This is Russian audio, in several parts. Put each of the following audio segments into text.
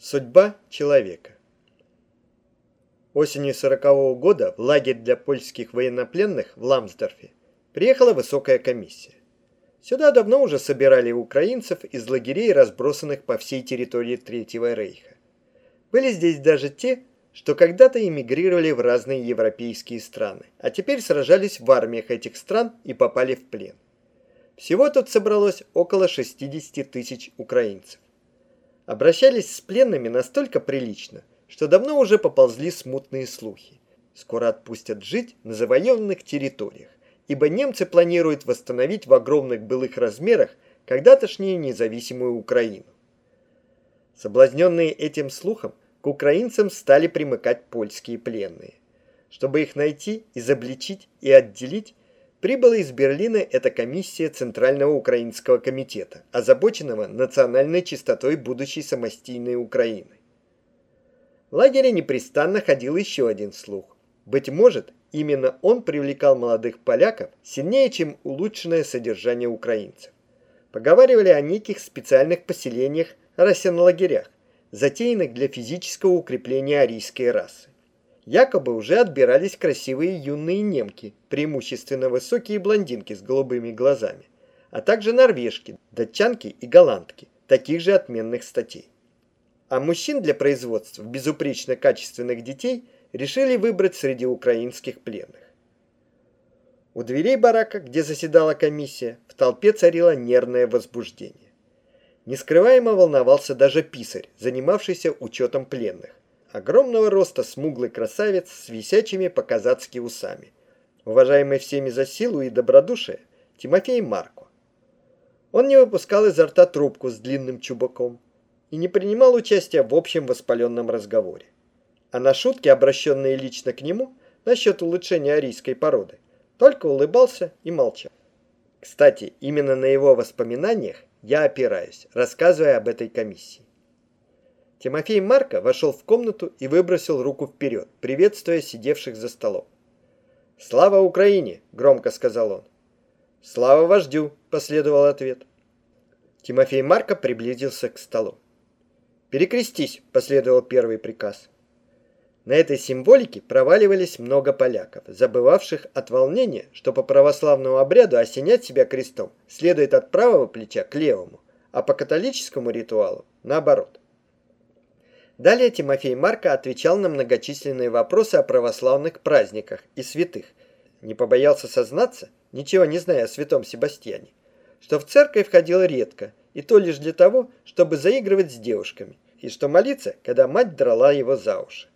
Судьба человека. Осенью 40 года в лагерь для польских военнопленных в Ламсдорфе приехала высокая комиссия. Сюда давно уже собирали украинцев из лагерей, разбросанных по всей территории Третьего Рейха. Были здесь даже те, что когда-то эмигрировали в разные европейские страны, а теперь сражались в армиях этих стран и попали в плен. Всего тут собралось около 60 тысяч украинцев обращались с пленными настолько прилично, что давно уже поползли смутные слухи. Скоро отпустят жить на завоеванных территориях, ибо немцы планируют восстановить в огромных былых размерах когда-тошнюю независимую Украину. Соблазненные этим слухом, к украинцам стали примыкать польские пленные. Чтобы их найти, изобличить и отделить, Прибыла из Берлина эта комиссия Центрального Украинского комитета, озабоченного национальной чистотой будущей самостийной Украины. В лагере непрестанно ходил еще один слух. Быть может, именно он привлекал молодых поляков сильнее, чем улучшенное содержание украинцев. Поговаривали о неких специальных поселениях, лагерях, затеянных для физического укрепления арийской расы якобы уже отбирались красивые юные немки, преимущественно высокие блондинки с голубыми глазами, а также норвежки, датчанки и голландки, таких же отменных статей. А мужчин для производства безупречно качественных детей решили выбрать среди украинских пленных. У дверей барака, где заседала комиссия, в толпе царило нервное возбуждение. Нескрываемо волновался даже писарь, занимавшийся учетом пленных огромного роста смуглый красавец с висячими по-казацки усами, уважаемый всеми за силу и добродушие Тимофей Марко. Он не выпускал изо рта трубку с длинным чубаком и не принимал участия в общем воспаленном разговоре. А на шутки, обращенные лично к нему насчет улучшения арийской породы, только улыбался и молчал. Кстати, именно на его воспоминаниях я опираюсь, рассказывая об этой комиссии. Тимофей Марко вошел в комнату и выбросил руку вперед, приветствуя сидевших за столом. «Слава Украине!» – громко сказал он. «Слава вождю!» – последовал ответ. Тимофей Марко приблизился к столу. «Перекрестись!» – последовал первый приказ. На этой символике проваливались много поляков, забывавших от волнения, что по православному обряду осенять себя крестом следует от правого плеча к левому, а по католическому ритуалу – наоборот. Далее Тимофей Марко отвечал на многочисленные вопросы о православных праздниках и святых. Не побоялся сознаться, ничего не зная о святом Себастьяне, что в церковь ходил редко, и то лишь для того, чтобы заигрывать с девушками, и что молиться, когда мать драла его за уши.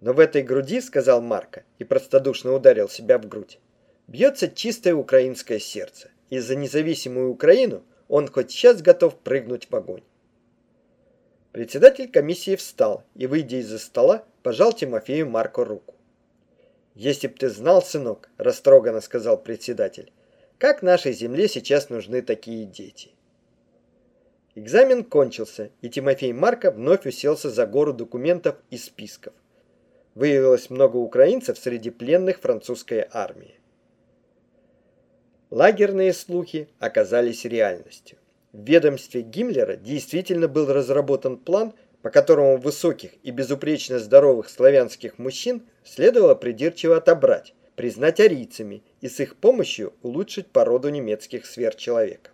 Но в этой груди, сказал Марко, и простодушно ударил себя в грудь, бьется чистое украинское сердце, и за независимую Украину он хоть сейчас готов прыгнуть в огонь. Председатель комиссии встал и, выйдя из-за стола, пожал Тимофею Марко руку. «Если б ты знал, сынок», – растроганно сказал председатель, – «как нашей земле сейчас нужны такие дети». Экзамен кончился, и Тимофей Марко вновь уселся за гору документов и списков. Выявилось много украинцев среди пленных французской армии. Лагерные слухи оказались реальностью. В ведомстве Гиммлера действительно был разработан план, по которому высоких и безупречно здоровых славянских мужчин следовало придирчиво отобрать, признать арийцами и с их помощью улучшить породу немецких сверхчеловеков.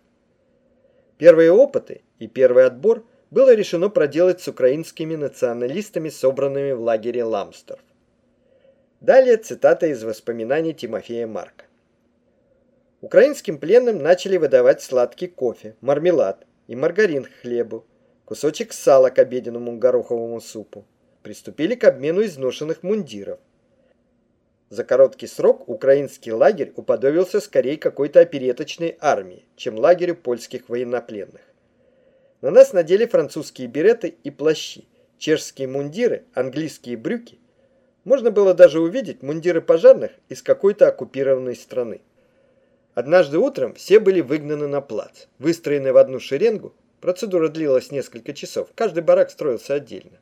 Первые опыты и первый отбор было решено проделать с украинскими националистами, собранными в лагере Ламсторф. Далее цитата из воспоминаний Тимофея Марка. Украинским пленным начали выдавать сладкий кофе, мармелад и маргарин к хлебу, кусочек сала к обеденному гороховому супу. Приступили к обмену изношенных мундиров. За короткий срок украинский лагерь уподобился скорее какой-то опереточной армии, чем лагерю польских военнопленных. На нас надели французские береты и плащи, чешские мундиры, английские брюки. Можно было даже увидеть мундиры пожарных из какой-то оккупированной страны. Однажды утром все были выгнаны на плац, выстроены в одну шеренгу. Процедура длилась несколько часов, каждый барак строился отдельно.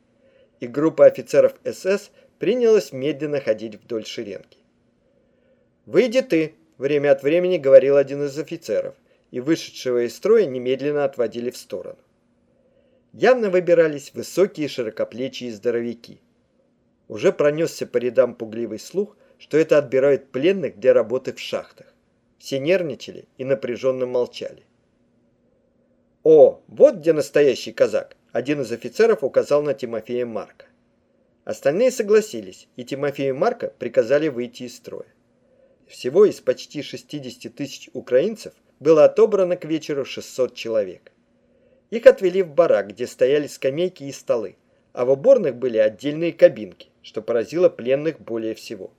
И группа офицеров СС принялась медленно ходить вдоль шеренги. «Выйди ты!» – время от времени говорил один из офицеров, и вышедшего из строя немедленно отводили в сторону. явно выбирались высокие широкоплечие здоровяки. Уже пронесся по рядам пугливый слух, что это отбирают пленных для работы в шахтах. Все нервничали и напряженно молчали. «О, вот где настоящий казак!» Один из офицеров указал на Тимофея Марка. Остальные согласились, и Тимофею Марка приказали выйти из строя. Всего из почти 60 тысяч украинцев было отобрано к вечеру 600 человек. Их отвели в барак, где стояли скамейки и столы, а в уборных были отдельные кабинки, что поразило пленных более всего.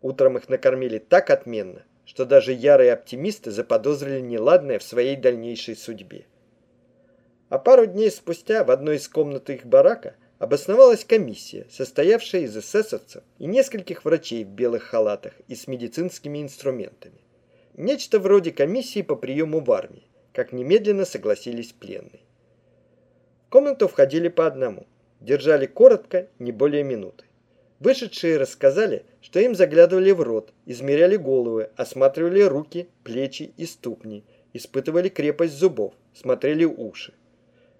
Утром их накормили так отменно, что даже ярые оптимисты заподозрили неладное в своей дальнейшей судьбе. А пару дней спустя в одной из комнат их барака обосновалась комиссия, состоявшая из эсэсовцев и нескольких врачей в белых халатах и с медицинскими инструментами. Нечто вроде комиссии по приему в армии, как немедленно согласились пленные. В комнату входили по одному, держали коротко, не более минуты. Вышедшие рассказали, что им заглядывали в рот, измеряли головы, осматривали руки, плечи и ступни, испытывали крепость зубов, смотрели уши.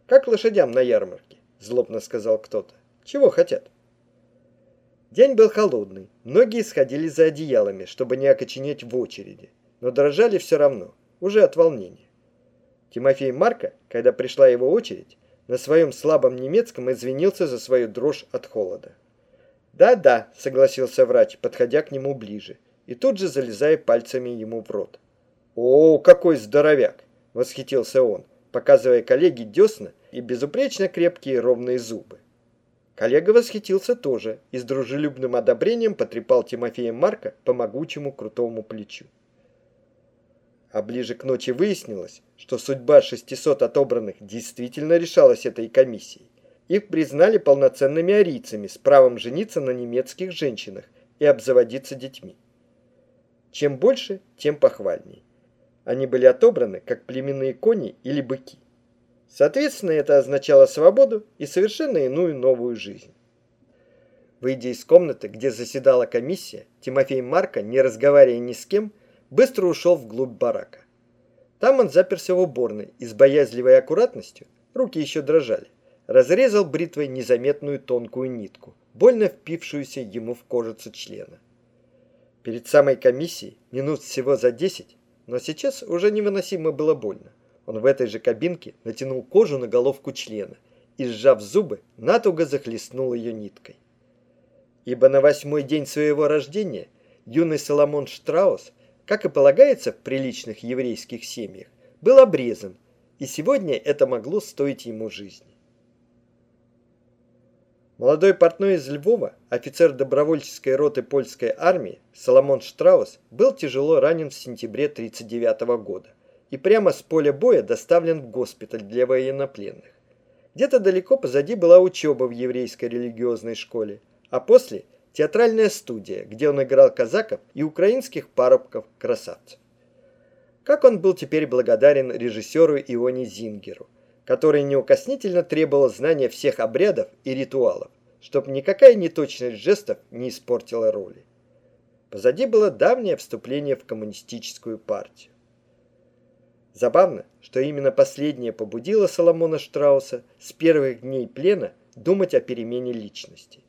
Как лошадям на ярмарке, злобно сказал кто-то. Чего хотят? День был холодный, многие сходили за одеялами, чтобы не окоченеть в очереди, но дрожали все равно, уже от волнения. Тимофей Марко, когда пришла его очередь, на своем слабом немецком извинился за свою дрожь от холода. «Да-да», — согласился врач, подходя к нему ближе, и тут же залезая пальцами ему в рот. «О, какой здоровяк!» — восхитился он, показывая коллеге десна и безупречно крепкие ровные зубы. Коллега восхитился тоже и с дружелюбным одобрением потрепал Тимофея Марка по могучему крутому плечу. А ближе к ночи выяснилось, что судьба 600 отобранных действительно решалась этой комиссией. Их признали полноценными арийцами с правом жениться на немецких женщинах и обзаводиться детьми. Чем больше, тем похвальней. Они были отобраны как племенные кони или быки. Соответственно, это означало свободу и совершенно иную новую жизнь. Выйдя из комнаты, где заседала комиссия, Тимофей Марко, не разговаривая ни с кем, быстро ушел вглубь барака. Там он заперся в уборной и с боязливой аккуратностью, руки еще дрожали, разрезал бритвой незаметную тонкую нитку, больно впившуюся ему в кожицу члена. Перед самой комиссией, минут всего за десять, но сейчас уже невыносимо было больно. Он в этой же кабинке натянул кожу на головку члена и, сжав зубы, натуго захлестнул ее ниткой. Ибо на восьмой день своего рождения юный Соломон Штраус, как и полагается в приличных еврейских семьях, был обрезан, и сегодня это могло стоить ему жизни. Молодой портной из Львова, офицер добровольческой роты польской армии Соломон Штраус был тяжело ранен в сентябре 1939 года и прямо с поля боя доставлен в госпиталь для военнопленных. Где-то далеко позади была учеба в еврейской религиозной школе, а после – театральная студия, где он играл казаков и украинских парубков-красавцев. Как он был теперь благодарен режиссеру Ионе Зингеру, который неукоснительно требовал знания всех обрядов и ритуалов, чтобы никакая неточность жестов не испортила роли. Позади было давнее вступление в коммунистическую партию. Забавно, что именно последнее побудило Соломона Штрауса с первых дней плена думать о перемене личности.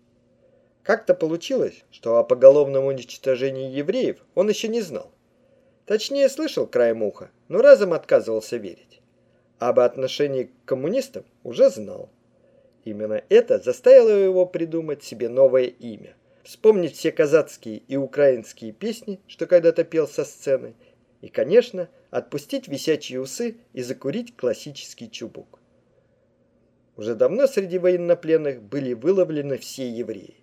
Как-то получилось, что о поголовном уничтожении евреев он еще не знал. Точнее, слышал краем уха, но разом отказывался верить об отношении к коммунистам уже знал. Именно это заставило его придумать себе новое имя, вспомнить все казацкие и украинские песни, что когда-то пел со сцены, и, конечно, отпустить висячие усы и закурить классический чубук. Уже давно среди военнопленных были выловлены все евреи.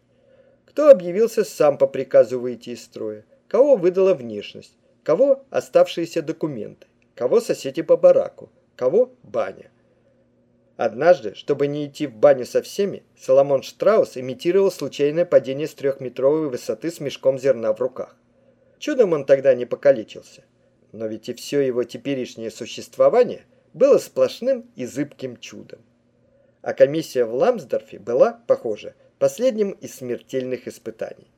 Кто объявился сам по приказу выйти из строя, кого выдала внешность, кого оставшиеся документы, кого соседи по бараку, Кого? Баня. Однажды, чтобы не идти в баню со всеми, Соломон Штраус имитировал случайное падение с трехметровой высоты с мешком зерна в руках. Чудом он тогда не покалечился. Но ведь и все его теперешнее существование было сплошным и зыбким чудом. А комиссия в Ламсдорфе была, похоже, последним из смертельных испытаний.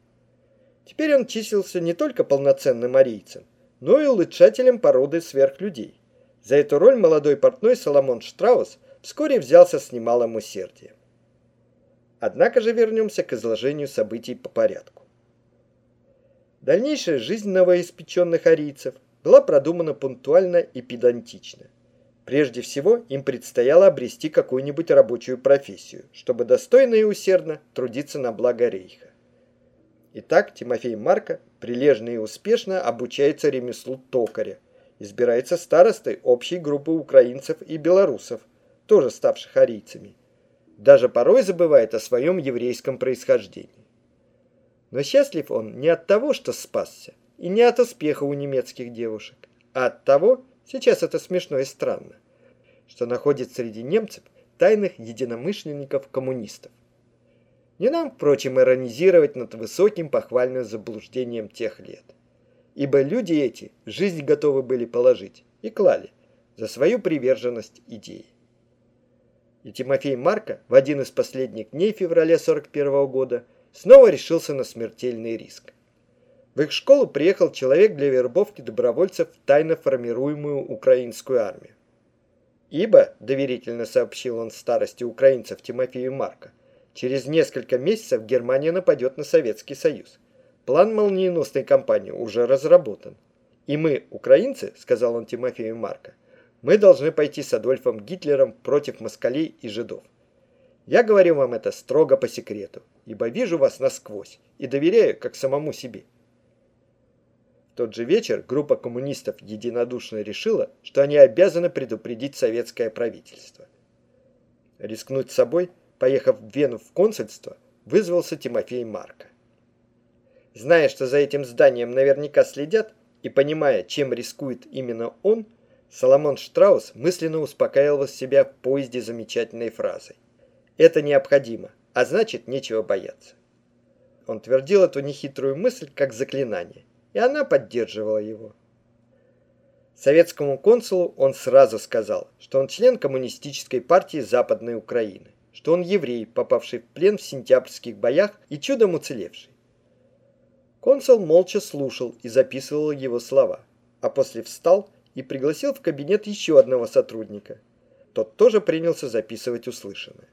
Теперь он числился не только полноценным арийцем, но и улучшателем породы сверхлюдей. За эту роль молодой портной Соломон Штраус вскоре взялся с немалым усердием. Однако же вернемся к изложению событий по порядку. Дальнейшая жизнь новоиспеченных арийцев была продумана пунктуально и педантично. Прежде всего, им предстояло обрести какую-нибудь рабочую профессию, чтобы достойно и усердно трудиться на благо рейха. Итак, Тимофей Марко прилежно и успешно обучается ремеслу токаря, избирается старостой общей группы украинцев и белорусов, тоже ставших арийцами. Даже порой забывает о своем еврейском происхождении. Но счастлив он не от того, что спасся, и не от успеха у немецких девушек, а от того, Сейчас это смешно и странно, что находит среди немцев тайных единомышленников-коммунистов. Не нам, впрочем, иронизировать над высоким похвальным заблуждением тех лет. Ибо люди эти жизнь готовы были положить и клали за свою приверженность идее. И Тимофей Марко в один из последних дней февраля 41 года снова решился на смертельный риск. В их школу приехал человек для вербовки добровольцев в тайно формируемую украинскую армию. Ибо, доверительно сообщил он старости украинцев Тимофею Марко, через несколько месяцев Германия нападет на Советский Союз. План молниеносной кампании уже разработан. И мы, украинцы, сказал он Тимофею Марко, мы должны пойти с Адольфом Гитлером против москалей и жидов. Я говорю вам это строго по секрету, ибо вижу вас насквозь и доверяю как самому себе тот же вечер группа коммунистов единодушно решила, что они обязаны предупредить советское правительство. Рискнуть собой, поехав в Вену в консульство, вызвался Тимофей Марко. Зная, что за этим зданием наверняка следят, и понимая, чем рискует именно он, Соломон Штраус мысленно успокаивал себя в поезде замечательной фразой. «Это необходимо, а значит, нечего бояться». Он твердил эту нехитрую мысль как заклинание – и она поддерживала его. Советскому консулу он сразу сказал, что он член коммунистической партии Западной Украины, что он еврей, попавший в плен в сентябрьских боях и чудом уцелевший. Консул молча слушал и записывал его слова, а после встал и пригласил в кабинет еще одного сотрудника. Тот тоже принялся записывать услышанное.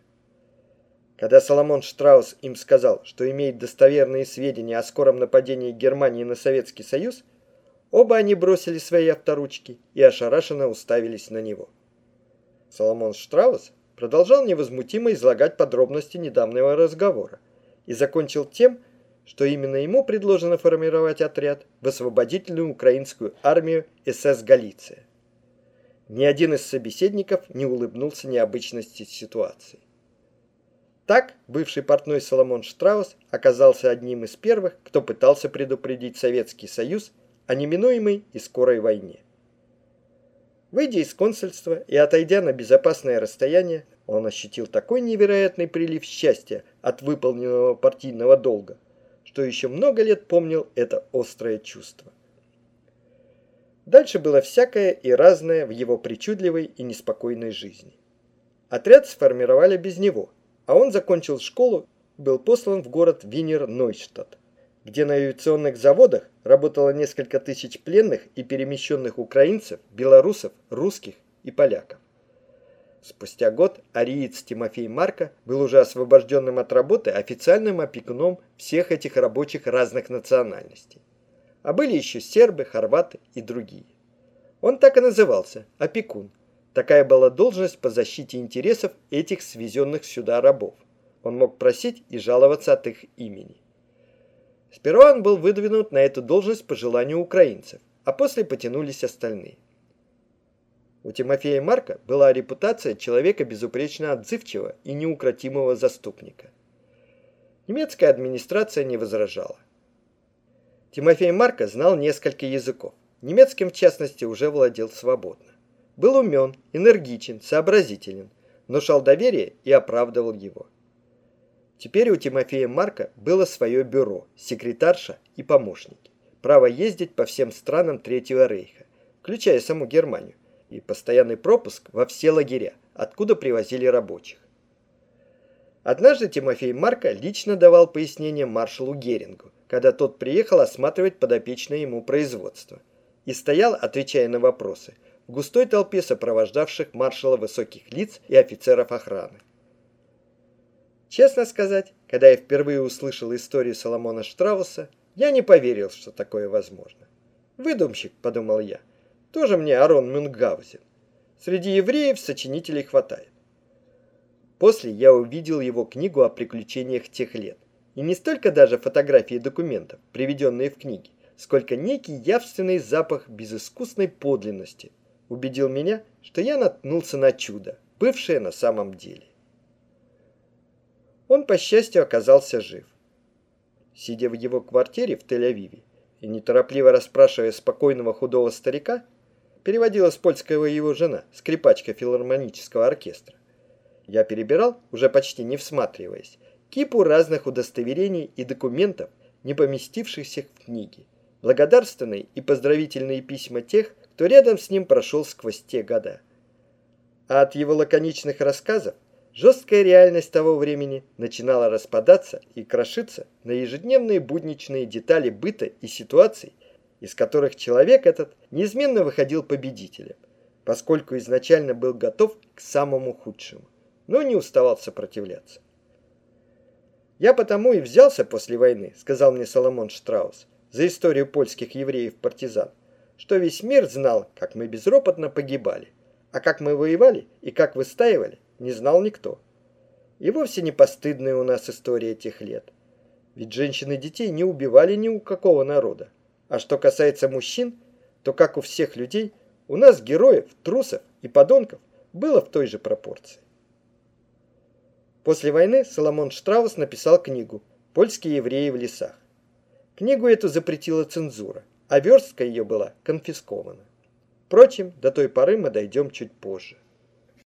Когда Соломон Штраус им сказал, что имеет достоверные сведения о скором нападении Германии на Советский Союз, оба они бросили свои авторучки и ошарашенно уставились на него. Соломон Штраус продолжал невозмутимо излагать подробности недавнего разговора и закончил тем, что именно ему предложено формировать отряд в освободительную украинскую армию СС «Галиция». Ни один из собеседников не улыбнулся необычности ситуации. Так, бывший портной Соломон Штраус оказался одним из первых, кто пытался предупредить Советский Союз о неминуемой и скорой войне. Выйдя из консульства и отойдя на безопасное расстояние, он ощутил такой невероятный прилив счастья от выполненного партийного долга, что еще много лет помнил это острое чувство. Дальше было всякое и разное в его причудливой и неспокойной жизни. Отряд сформировали без него – а он закончил школу был послан в город Винер-Нойштадт, где на авиационных заводах работало несколько тысяч пленных и перемещенных украинцев, белорусов, русских и поляков. Спустя год ариец Тимофей Марко был уже освобожденным от работы официальным опекуном всех этих рабочих разных национальностей. А были еще сербы, хорваты и другие. Он так и назывался – опекун – Такая была должность по защите интересов этих свезенных сюда рабов. Он мог просить и жаловаться от их имени. Сперва он был выдвинут на эту должность по желанию украинцев, а после потянулись остальные. У Тимофея Марка была репутация человека безупречно отзывчивого и неукротимого заступника. Немецкая администрация не возражала. Тимофей Марка знал несколько языков. Немецким, в частности, уже владел свободно. Был умен, энергичен, сообразителен, внушал доверие и оправдывал его. Теперь у Тимофея Марка было свое бюро, секретарша и помощники. Право ездить по всем странам Третьего Рейха, включая саму Германию, и постоянный пропуск во все лагеря, откуда привозили рабочих. Однажды Тимофей Марка лично давал пояснение маршалу Герингу, когда тот приехал осматривать подопечное ему производство. И стоял, отвечая на вопросы, в густой толпе сопровождавших маршала высоких лиц и офицеров охраны. Честно сказать, когда я впервые услышал историю Соломона Штрауса, я не поверил, что такое возможно. Выдумщик, подумал я, тоже мне Арон Мюнгаузен. Среди евреев сочинителей хватает. После я увидел его книгу о приключениях тех лет. И не столько даже фотографии документов, приведенные в книге, сколько некий явственный запах безыскусной подлинности убедил меня, что я наткнулся на чудо, бывшее на самом деле. Он, по счастью, оказался жив. Сидя в его квартире в Тель-Авиве и неторопливо расспрашивая спокойного худого старика, переводила с польского его жена, скрипачка филармонического оркестра. Я перебирал, уже почти не всматриваясь, кипу разных удостоверений и документов, не поместившихся в книге, благодарственные и поздравительные письма тех, кто рядом с ним прошел сквозь те года. А от его лаконичных рассказов жесткая реальность того времени начинала распадаться и крошиться на ежедневные будничные детали быта и ситуаций, из которых человек этот неизменно выходил победителем, поскольку изначально был готов к самому худшему, но не уставал сопротивляться. «Я потому и взялся после войны», — сказал мне Соломон Штраус, за историю польских евреев-партизан, что весь мир знал, как мы безропотно погибали, а как мы воевали и как выстаивали, не знал никто. И вовсе не постыдная у нас история тех лет. Ведь женщин и детей не убивали ни у какого народа. А что касается мужчин, то, как у всех людей, у нас героев, трусов и подонков было в той же пропорции. После войны Соломон Штраус написал книгу «Польские евреи в лесах». Книгу эту запретила цензура, а верстка ее была конфискована. Впрочем, до той поры мы дойдем чуть позже.